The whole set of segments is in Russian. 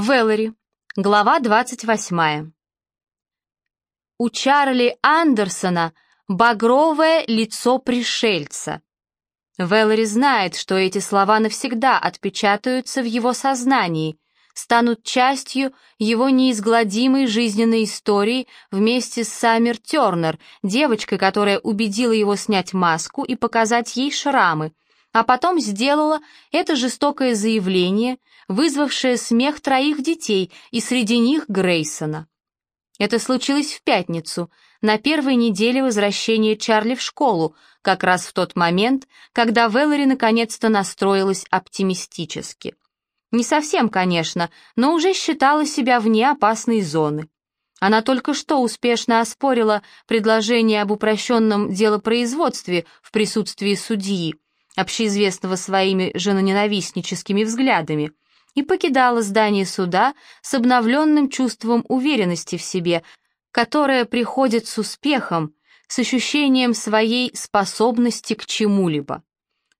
Вэллори. Глава 28. У Чарли Андерсона багровое лицо пришельца. Вэллори знает, что эти слова навсегда отпечатаются в его сознании, станут частью его неизгладимой жизненной истории вместе с Саммер Тернер, девочкой, которая убедила его снять маску и показать ей шрамы, а потом сделала это жестокое заявление, вызвавшее смех троих детей, и среди них Грейсона. Это случилось в пятницу, на первой неделе возвращения Чарли в школу, как раз в тот момент, когда Вэллори наконец-то настроилась оптимистически. Не совсем, конечно, но уже считала себя вне опасной зоны. Она только что успешно оспорила предложение об упрощенном делопроизводстве в присутствии судьи, общеизвестного своими женоненавистническими взглядами, и покидала здание суда с обновленным чувством уверенности в себе, которое приходит с успехом, с ощущением своей способности к чему-либо.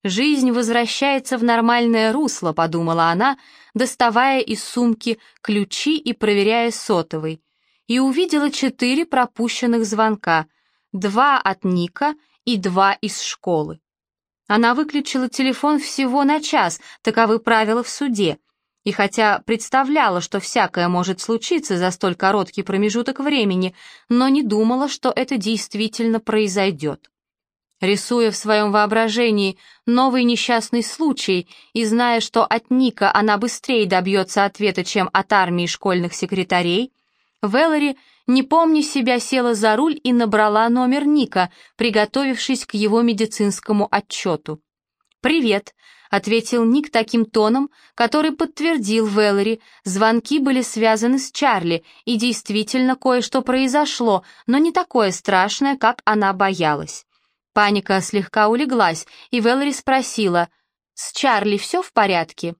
«Жизнь возвращается в нормальное русло», — подумала она, доставая из сумки ключи и проверяя сотовый, и увидела четыре пропущенных звонка, два от Ника и два из школы. Она выключила телефон всего на час, таковы правила в суде. И хотя представляла, что всякое может случиться за столь короткий промежуток времени, но не думала, что это действительно произойдет. Рисуя в своем воображении новый несчастный случай и зная, что от Ника она быстрее добьется ответа, чем от армии школьных секретарей, Веллори не помня себя, села за руль и набрала номер Ника, приготовившись к его медицинскому отчету. «Привет», — ответил Ник таким тоном, который подтвердил Вэллори, звонки были связаны с Чарли, и действительно кое-что произошло, но не такое страшное, как она боялась. Паника слегка улеглась, и Вэллори спросила, «С Чарли все в порядке?»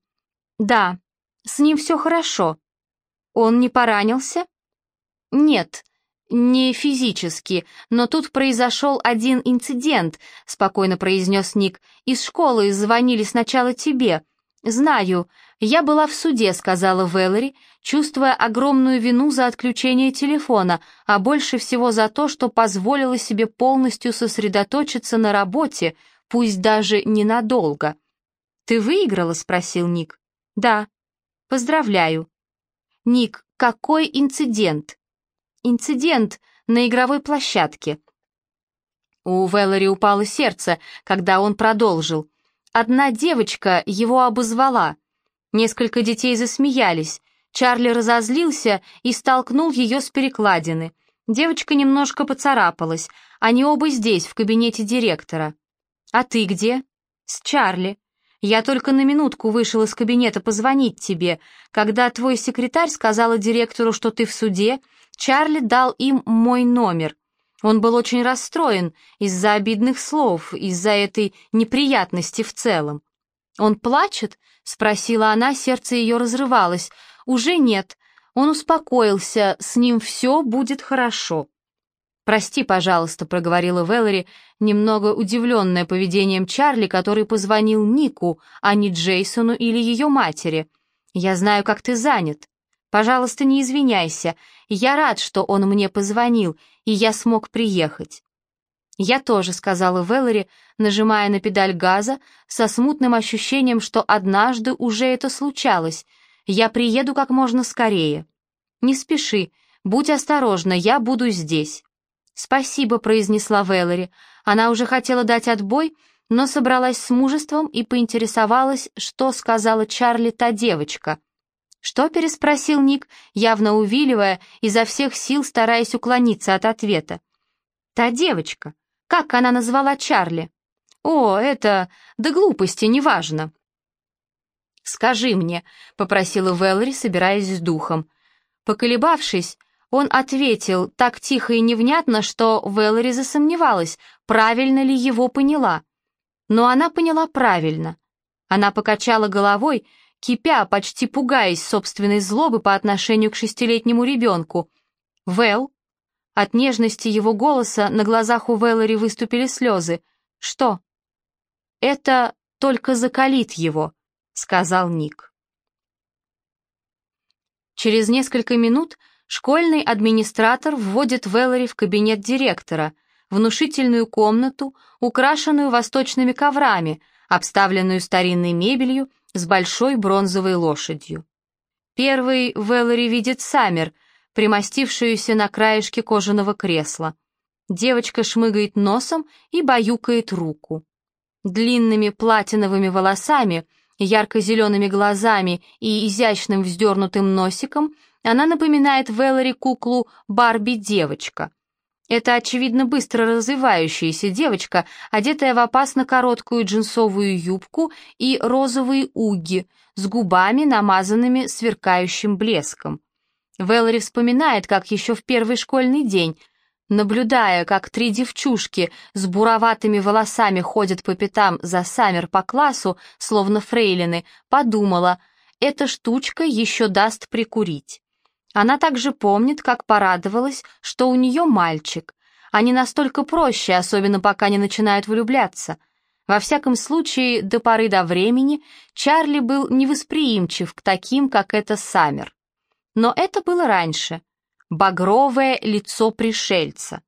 «Да, с ним все хорошо». «Он не поранился?» «Нет, не физически, но тут произошел один инцидент», — спокойно произнес Ник. «Из школы звонили сначала тебе». «Знаю. Я была в суде», — сказала Вэллори, чувствуя огромную вину за отключение телефона, а больше всего за то, что позволила себе полностью сосредоточиться на работе, пусть даже ненадолго. «Ты выиграла?» — спросил Ник. «Да». «Поздравляю». «Ник, какой инцидент?» Инцидент на игровой площадке. У Вэллори упало сердце, когда он продолжил. Одна девочка его обозвала. Несколько детей засмеялись. Чарли разозлился и столкнул ее с перекладины. Девочка немножко поцарапалась. Они оба здесь, в кабинете директора. «А ты где?» «С Чарли. Я только на минутку вышел из кабинета позвонить тебе. Когда твой секретарь сказала директору, что ты в суде, Чарли дал им мой номер. Он был очень расстроен из-за обидных слов, из-за этой неприятности в целом. «Он плачет?» — спросила она, сердце ее разрывалось. «Уже нет. Он успокоился, с ним все будет хорошо». «Прости, пожалуйста», — проговорила Вэллори, немного удивленная поведением Чарли, который позвонил Нику, а не Джейсону или ее матери. «Я знаю, как ты занят. Пожалуйста, не извиняйся. Я рад, что он мне позвонил, и я смог приехать». «Я тоже», — сказала Вэллори, нажимая на педаль газа, со смутным ощущением, что однажды уже это случалось. «Я приеду как можно скорее». «Не спеши, будь осторожна, я буду здесь». «Спасибо», — произнесла Вэллори. Она уже хотела дать отбой, но собралась с мужеством и поинтересовалась, что сказала Чарли та девочка — «Что?» — переспросил Ник, явно увиливая, изо всех сил стараясь уклониться от ответа. «Та девочка. Как она назвала Чарли?» «О, это... да глупости, неважно». «Скажи мне», — попросила Вэллори, собираясь с духом. Поколебавшись, он ответил так тихо и невнятно, что Вэллори засомневалась, правильно ли его поняла. Но она поняла правильно. Она покачала головой, кипя, почти пугаясь собственной злобы по отношению к шестилетнему ребенку. «Вэл?» От нежности его голоса на глазах у Вэллори выступили слезы. «Что?» «Это только закалит его», — сказал Ник. Через несколько минут школьный администратор вводит Веллори в кабинет директора, внушительную комнату, украшенную восточными коврами, обставленную старинной мебелью с большой бронзовой лошадью. Первый Веллори видит Саммер, примостившуюся на краешке кожаного кресла. Девочка шмыгает носом и баюкает руку. Длинными платиновыми волосами, ярко-зелеными глазами и изящным вздернутым носиком она напоминает Веллори куклу Барби-девочка. Это, очевидно, быстро развивающаяся девочка, одетая в опасно короткую джинсовую юбку и розовые уги, с губами, намазанными сверкающим блеском. Веллори вспоминает, как еще в первый школьный день, наблюдая, как три девчушки с буроватыми волосами ходят по пятам за Саммер по классу, словно фрейлины, подумала, эта штучка еще даст прикурить. Она также помнит, как порадовалась, что у нее мальчик. Они настолько проще, особенно пока не начинают влюбляться. Во всяком случае, до поры до времени Чарли был невосприимчив к таким, как это Саммер. Но это было раньше. Багровое лицо пришельца.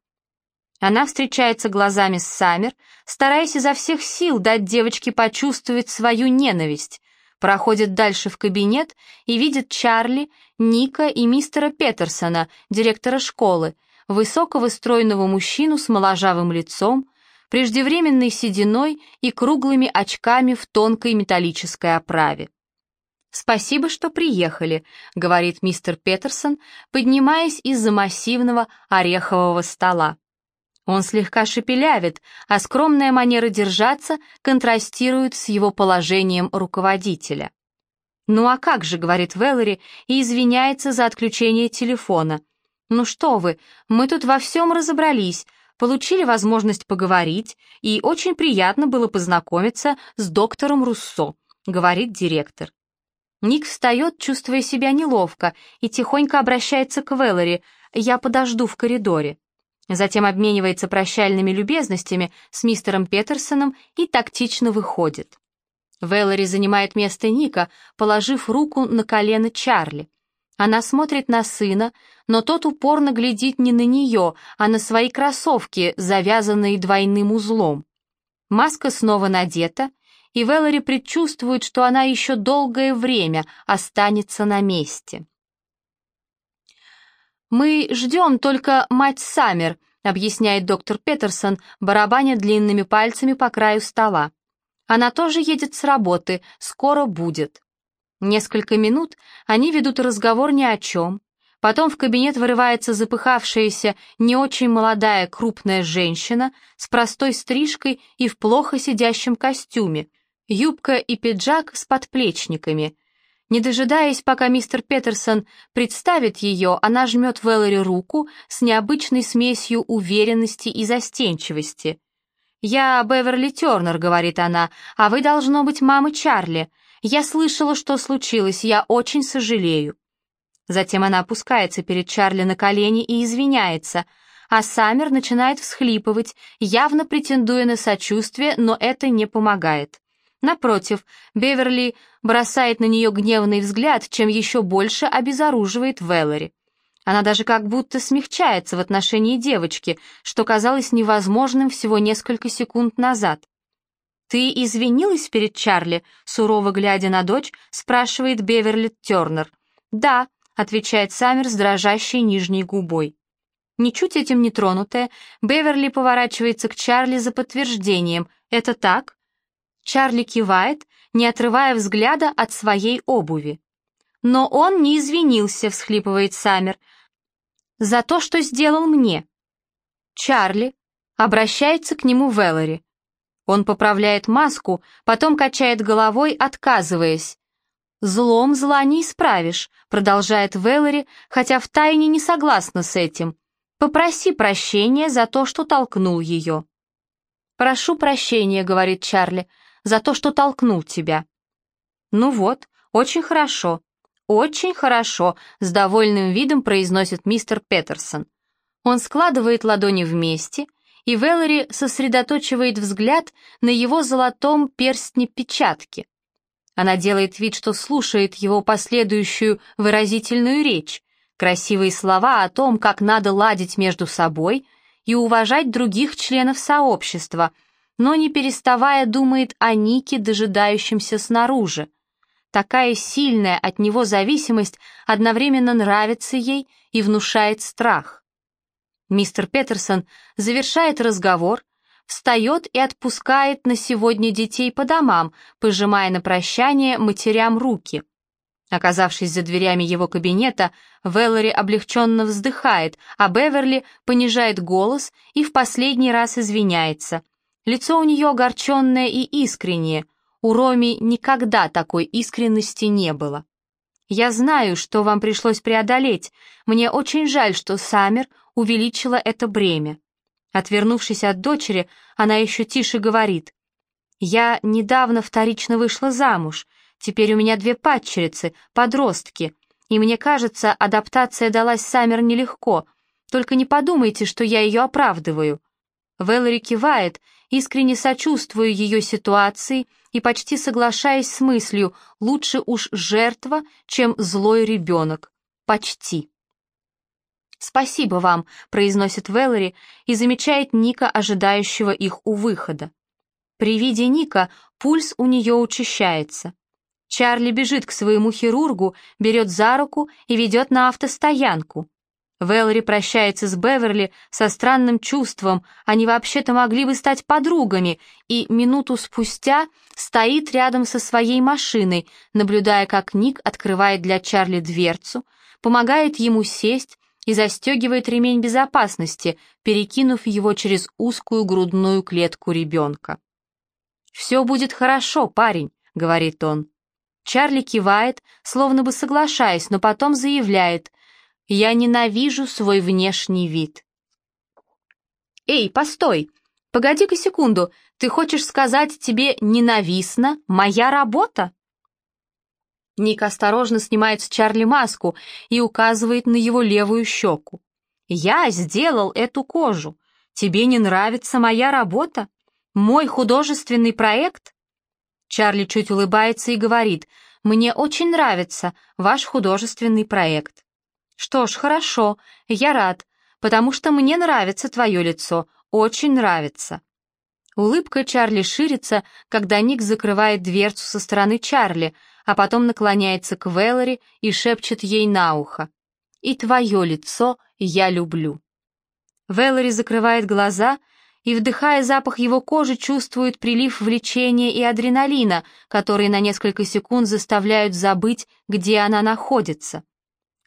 Она встречается глазами с Саммер, стараясь изо всех сил дать девочке почувствовать свою ненависть, проходит дальше в кабинет и видит Чарли, Ника и мистера Петерсона, директора школы, высокого стройного мужчину с моложавым лицом, преждевременной сединой и круглыми очками в тонкой металлической оправе. «Спасибо, что приехали», — говорит мистер Петерсон, поднимаясь из-за массивного орехового стола. Он слегка шепелявит, а скромная манера держаться контрастирует с его положением руководителя. «Ну а как же», — говорит Веллори и извиняется за отключение телефона. «Ну что вы, мы тут во всем разобрались, получили возможность поговорить, и очень приятно было познакомиться с доктором Руссо», — говорит директор. Ник встает, чувствуя себя неловко, и тихонько обращается к Веллори. «Я подожду в коридоре». Затем обменивается прощальными любезностями с мистером Петерсоном и тактично выходит. Вэллори занимает место Ника, положив руку на колено Чарли. Она смотрит на сына, но тот упорно глядит не на нее, а на свои кроссовки, завязанные двойным узлом. Маска снова надета, и Вэллори предчувствует, что она еще долгое время останется на месте. «Мы ждем только мать Саммер», — объясняет доктор Петерсон, барабаня длинными пальцами по краю стола. «Она тоже едет с работы, скоро будет». Несколько минут они ведут разговор ни о чем. Потом в кабинет вырывается запыхавшаяся, не очень молодая крупная женщина с простой стрижкой и в плохо сидящем костюме, юбка и пиджак с подплечниками. Не дожидаясь, пока мистер Петерсон представит ее, она жмет Веллори руку с необычной смесью уверенности и застенчивости. «Я Беверли Тернер», — говорит она, — «а вы, должно быть, мама Чарли. Я слышала, что случилось, я очень сожалею». Затем она опускается перед Чарли на колени и извиняется, а Саммер начинает всхлипывать, явно претендуя на сочувствие, но это не помогает. Напротив, Беверли бросает на нее гневный взгляд, чем еще больше обезоруживает Веллори. Она даже как будто смягчается в отношении девочки, что казалось невозможным всего несколько секунд назад. «Ты извинилась перед Чарли?» — сурово глядя на дочь, спрашивает Беверли Тернер. «Да», — отвечает Саммер с дрожащей нижней губой. Ничуть этим не тронутая, Беверли поворачивается к Чарли за подтверждением. «Это так?» Чарли кивает, не отрывая взгляда от своей обуви. «Но он не извинился», — всхлипывает Саммер, — «за то, что сделал мне». Чарли обращается к нему Веллори. Он поправляет маску, потом качает головой, отказываясь. «Злом зла не исправишь», — продолжает Веллори, хотя втайне не согласна с этим. «Попроси прощения за то, что толкнул ее». «Прошу прощения», — говорит Чарли, — за то, что толкнул тебя». «Ну вот, очень хорошо, очень хорошо», — с довольным видом произносит мистер Петерсон. Он складывает ладони вместе, и Веллори сосредоточивает взгляд на его золотом перстне печатки. Она делает вид, что слушает его последующую выразительную речь, красивые слова о том, как надо ладить между собой и уважать других членов сообщества, но не переставая думает о Нике, дожидающемся снаружи. Такая сильная от него зависимость одновременно нравится ей и внушает страх. Мистер Петерсон завершает разговор, встает и отпускает на сегодня детей по домам, пожимая на прощание матерям руки. Оказавшись за дверями его кабинета, Веллори облегченно вздыхает, а Беверли понижает голос и в последний раз извиняется. Лицо у нее огорченное и искреннее, у Роми никогда такой искренности не было. «Я знаю, что вам пришлось преодолеть. Мне очень жаль, что Саммер увеличила это бремя. Отвернувшись от дочери, она еще тише говорит. «Я недавно вторично вышла замуж. Теперь у меня две падчерицы, подростки. И мне кажется, адаптация далась Саммер нелегко. Только не подумайте, что я ее оправдываю». Вэллори кивает, искренне сочувствуя ее ситуации и почти соглашаясь с мыслью «лучше уж жертва, чем злой ребенок». Почти. «Спасибо вам», — произносит Вэллори и замечает Ника, ожидающего их у выхода. При виде Ника пульс у нее учащается. Чарли бежит к своему хирургу, берет за руку и ведет на автостоянку. Вэллори прощается с Беверли со странным чувством, они вообще-то могли бы стать подругами, и минуту спустя стоит рядом со своей машиной, наблюдая, как Ник открывает для Чарли дверцу, помогает ему сесть, и застегивает ремень безопасности, перекинув его через узкую грудную клетку ребенка. «Все будет хорошо, парень», — говорит он. Чарли кивает, словно бы соглашаясь, но потом заявляет «Я ненавижу свой внешний вид». «Эй, постой! Погоди-ка секунду, ты хочешь сказать, тебе ненавистна моя работа?» Ник осторожно снимает с Чарли маску и указывает на его левую щеку. «Я сделал эту кожу. Тебе не нравится моя работа? Мой художественный проект?» Чарли чуть улыбается и говорит, «Мне очень нравится ваш художественный проект». «Что ж, хорошо, я рад, потому что мне нравится твое лицо, очень нравится». Улыбка Чарли ширится, когда Ник закрывает дверцу со стороны Чарли, а потом наклоняется к Вэллори и шепчет ей на ухо. «И твое лицо я люблю». Вэллори закрывает глаза и, вдыхая запах его кожи, чувствует прилив влечения и адреналина, которые на несколько секунд заставляют забыть, где она находится.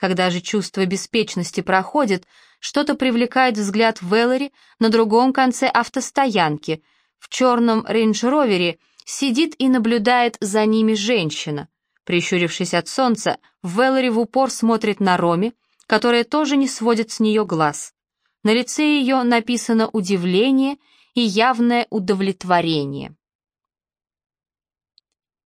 Когда же чувство беспечности проходит, что-то привлекает взгляд Вэллори на другом конце автостоянки. В черном рейндж-ровере — Сидит и наблюдает за ними женщина. Прищурившись от солнца, Веллори в упор смотрит на Роми, которая тоже не сводит с нее глаз. На лице ее написано удивление и явное удовлетворение.